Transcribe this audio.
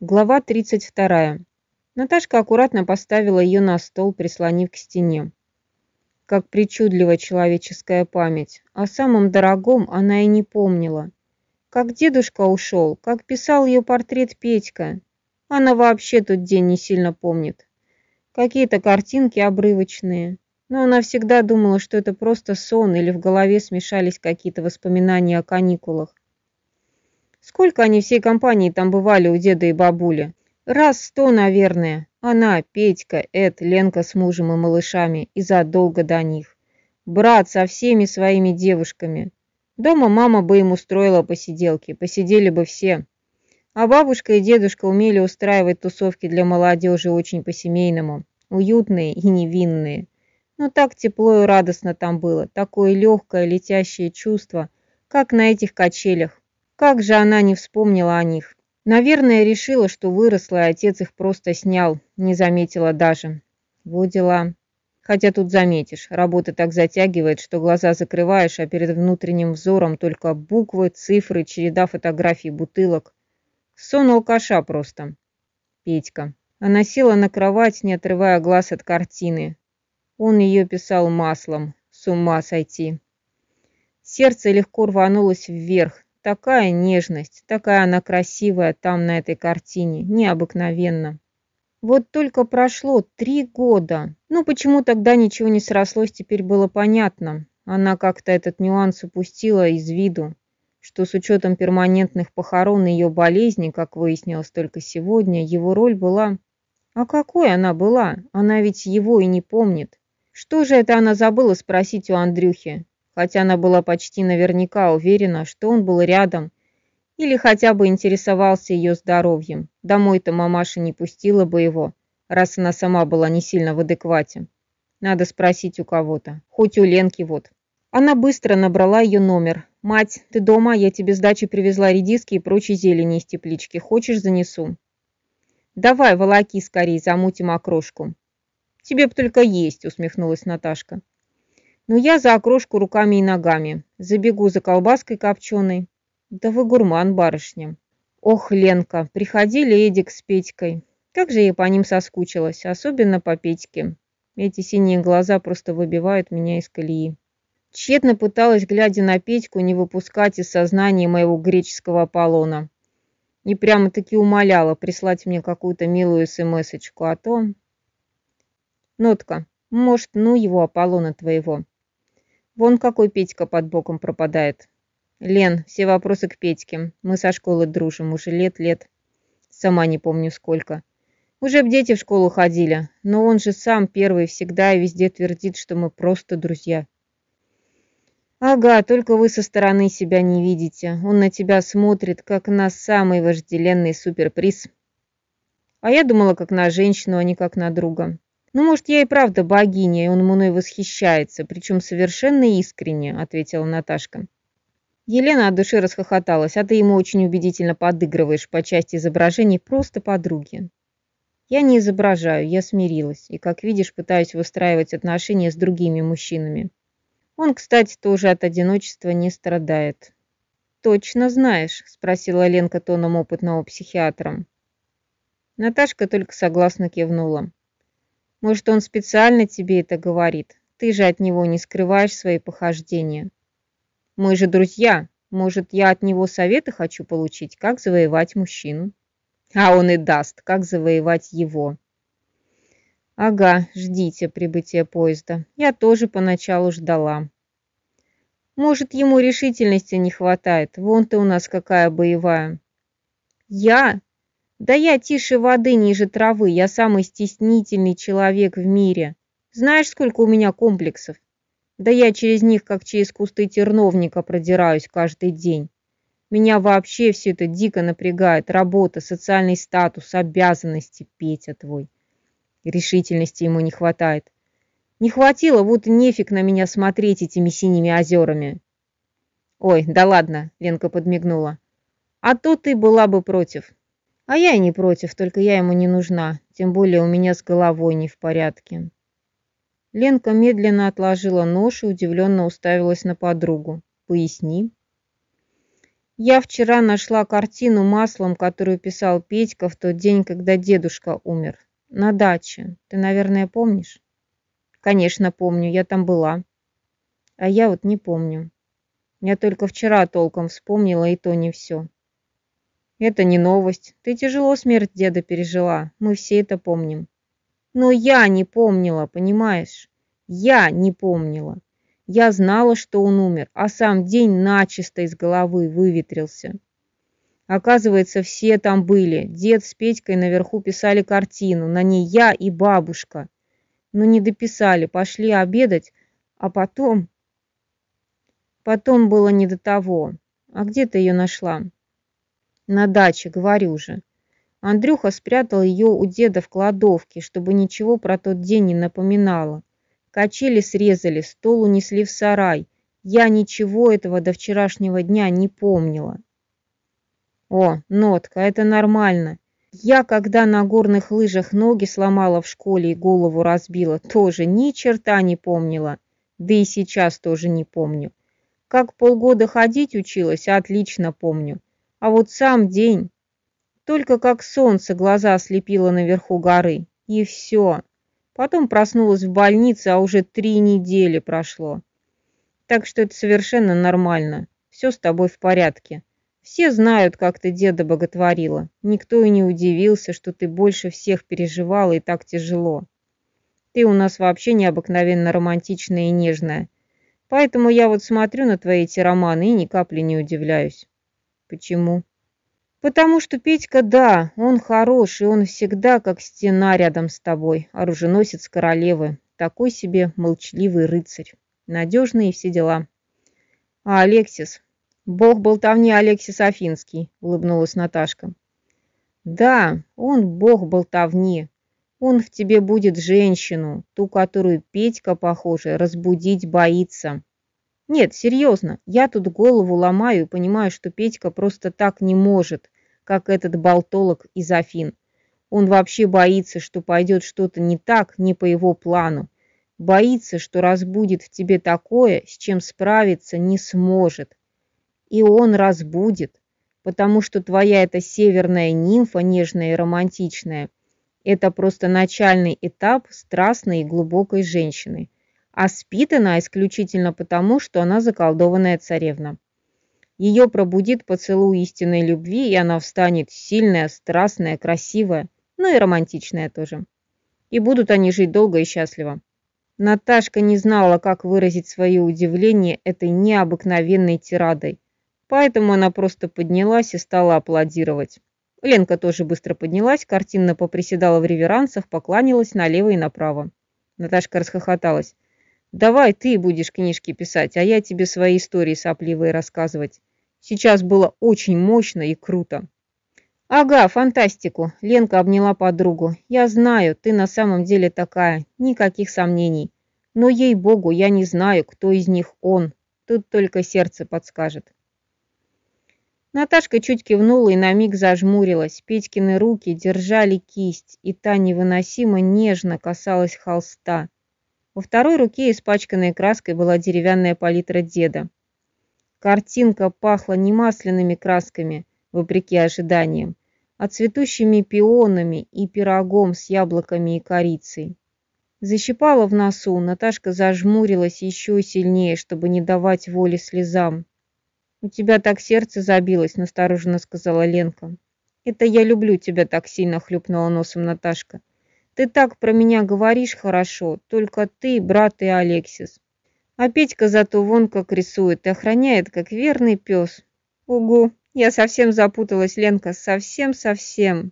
Глава 32. Наташка аккуратно поставила ее на стол, прислонив к стене. Как причудливая человеческая память. О самом дорогом она и не помнила. Как дедушка ушел, как писал ее портрет Петька. Она вообще тот день не сильно помнит. Какие-то картинки обрывочные. Но она всегда думала, что это просто сон или в голове смешались какие-то воспоминания о каникулах. Сколько они всей компанией там бывали у деда и бабули? Раз сто, наверное. Она, Петька, Эд, Ленка с мужем и малышами, и задолго до них. Брат со всеми своими девушками. Дома мама бы им устроила посиделки, посидели бы все. А бабушка и дедушка умели устраивать тусовки для молодежи очень по-семейному, уютные и невинные. Но так тепло и радостно там было, такое легкое летящее чувство, как на этих качелях. Как же она не вспомнила о них? Наверное, решила, что выросла, и отец их просто снял, не заметила даже. Вот дела. Хотя тут заметишь, работа так затягивает, что глаза закрываешь, а перед внутренним взором только буквы, цифры, череда фотографий, бутылок. Сон алкаша просто. Петька. Она села на кровать, не отрывая глаз от картины. Он ее писал маслом. С ума сойти. Сердце легко рванулось вверх, Такая нежность, такая она красивая там на этой картине, необыкновенно. Вот только прошло три года. Ну почему тогда ничего не срослось, теперь было понятно. Она как-то этот нюанс упустила из виду, что с учетом перманентных похорон ее болезни, как выяснилось только сегодня, его роль была... А какой она была? Она ведь его и не помнит. Что же это она забыла спросить у Андрюхи? Хотя она была почти наверняка уверена, что он был рядом или хотя бы интересовался ее здоровьем. Домой-то мамаша не пустила бы его, раз она сама была не сильно в адеквате. Надо спросить у кого-то, хоть у Ленки вот. Она быстро набрала ее номер. «Мать, ты дома? Я тебе с дачи привезла редиски и прочей зелени из теплички. Хочешь, занесу?» «Давай, волоки скорее, замутим окрошку». «Тебе б только есть», усмехнулась Наташка. Но я за окрошку руками и ногами. Забегу за колбаской копченой. Да вы гурман, барышня. Ох, Ленка, приходили Эдик с Петькой. Как же я по ним соскучилась, особенно по Петьке. Эти синие глаза просто выбивают меня из колеи. Тщетно пыталась, глядя на Петьку, не выпускать из сознания моего греческого Аполлона. И прямо-таки умоляла прислать мне какую-то милую смс-очку, а то... Нотка, может, ну его Аполлона твоего. Вон какой Петька под боком пропадает. Лен, все вопросы к Петьке. Мы со школы дружим, уже лет-лет. Сама не помню сколько. Уже б дети в школу ходили, но он же сам первый всегда и везде твердит, что мы просто друзья. Ага, только вы со стороны себя не видите. Он на тебя смотрит, как на самый вожделенный суперприз. А я думала, как на женщину, а не как на друга. «Ну, может, я и правда богиня, и он мной восхищается, причем совершенно искренне», — ответила Наташка. Елена от души расхохоталась, а ты ему очень убедительно подыгрываешь по части изображений просто подруги. Я не изображаю, я смирилась, и, как видишь, пытаюсь выстраивать отношения с другими мужчинами. Он, кстати, тоже от одиночества не страдает. «Точно знаешь?» – спросила Ленка тоном опытного психиатра. Наташка только согласно кивнула. Может, он специально тебе это говорит? Ты же от него не скрываешь свои похождения. Мы же друзья. Может, я от него советы хочу получить, как завоевать мужчину? А он и даст, как завоевать его. Ага, ждите прибытия поезда. Я тоже поначалу ждала. Может, ему решительности не хватает. Вон ты у нас какая боевая. Я? Да я тише воды, ниже травы, я самый стеснительный человек в мире. Знаешь, сколько у меня комплексов? Да я через них, как через кусты терновника, продираюсь каждый день. Меня вообще все это дико напрягает. Работа, социальный статус, обязанности, Петя твой. Решительности ему не хватает. Не хватило, вот нефиг на меня смотреть этими синими озерами. Ой, да ладно, Ленка подмигнула. А то ты была бы против. А я не против, только я ему не нужна, тем более у меня с головой не в порядке. Ленка медленно отложила нож и удивленно уставилась на подругу. «Поясни». Я вчера нашла картину маслом, которую писал Петька в тот день, когда дедушка умер. На даче. Ты, наверное, помнишь? Конечно, помню, я там была. А я вот не помню. Я только вчера толком вспомнила, и то не все. Это не новость. Ты тяжело смерть деда пережила. Мы все это помним. Но я не помнила, понимаешь? Я не помнила. Я знала, что он умер, а сам день начисто из головы выветрился. Оказывается, все там были. Дед с Петькой наверху писали картину, на ней я и бабушка. Но не дописали, пошли обедать, а потом... Потом было не до того. А где ты ее нашла? На даче, говорю же. Андрюха спрятал ее у деда в кладовке, чтобы ничего про тот день не напоминало. Качели срезали, стол унесли в сарай. Я ничего этого до вчерашнего дня не помнила. О, нотка, это нормально. Я, когда на горных лыжах ноги сломала в школе и голову разбила, тоже ни черта не помнила. Да и сейчас тоже не помню. Как полгода ходить училась, отлично помню. А вот сам день... Только как солнце глаза ослепило наверху горы. И все. Потом проснулась в больнице, а уже три недели прошло. Так что это совершенно нормально. Все с тобой в порядке. Все знают, как ты деда боготворила. Никто и не удивился, что ты больше всех переживала и так тяжело. Ты у нас вообще необыкновенно романтичная и нежная. Поэтому я вот смотрю на твои эти романы и ни капли не удивляюсь. Почему? Потому что Петька, да, он хороший, он всегда как стена рядом с тобой, оруженосец королевы, такой себе молчаливый рыцарь, надежный и все дела. А Алексис? Бог болтовни Алексис Афинский, улыбнулась Наташка. Да, он бог болтовни. Он в тебе будет женщину, ту, которую Петька, похоже, разбудить боится. Нет, серьезно, я тут голову ломаю и понимаю, что Петька просто так не может, как этот болтолог из Афин. Он вообще боится, что пойдет что-то не так, не по его плану. Боится, что разбудит в тебе такое, с чем справиться не сможет. И он разбудит, потому что твоя эта северная нимфа, нежная и романтичная, это просто начальный этап страстной и глубокой женщины. А спит она исключительно потому, что она заколдованная царевна. Ее пробудит поцелуй истинной любви, и она встанет сильная, страстная, красивая, ну и романтичная тоже. И будут они жить долго и счастливо. Наташка не знала, как выразить свое удивление этой необыкновенной тирадой, поэтому она просто поднялась и стала аплодировать. Ленка тоже быстро поднялась, картинно поприседала в реверансах, покланялась налево и направо. Наташка расхохоталась. «Давай ты будешь книжки писать, а я тебе свои истории сопливые рассказывать. Сейчас было очень мощно и круто. Ага, фантастику. Ленка обняла подругу. Я знаю, ты на самом деле такая. Никаких сомнений. Но ей-богу, я не знаю, кто из них он. Тут только сердце подскажет. Наташка чуть кивнула и на миг зажмурилась. Петькины руки держали кисть, и та невыносимо нежно касалась холста. Во второй руке, испачканной краской, была деревянная палитра деда. Картинка пахла не масляными красками, вопреки ожиданиям, а цветущими пионами и пирогом с яблоками и корицей. Защипала в носу, Наташка зажмурилась еще сильнее, чтобы не давать воли слезам. «У тебя так сердце забилось», — настороженно сказала Ленка. «Это я люблю тебя так сильно», — хлюпнула носом Наташка. «Ты так про меня говоришь хорошо, только ты, брат и Алексис. А Петька зато вон как рисует и охраняет, как верный пес. Угу, я совсем запуталась, Ленка, совсем-совсем.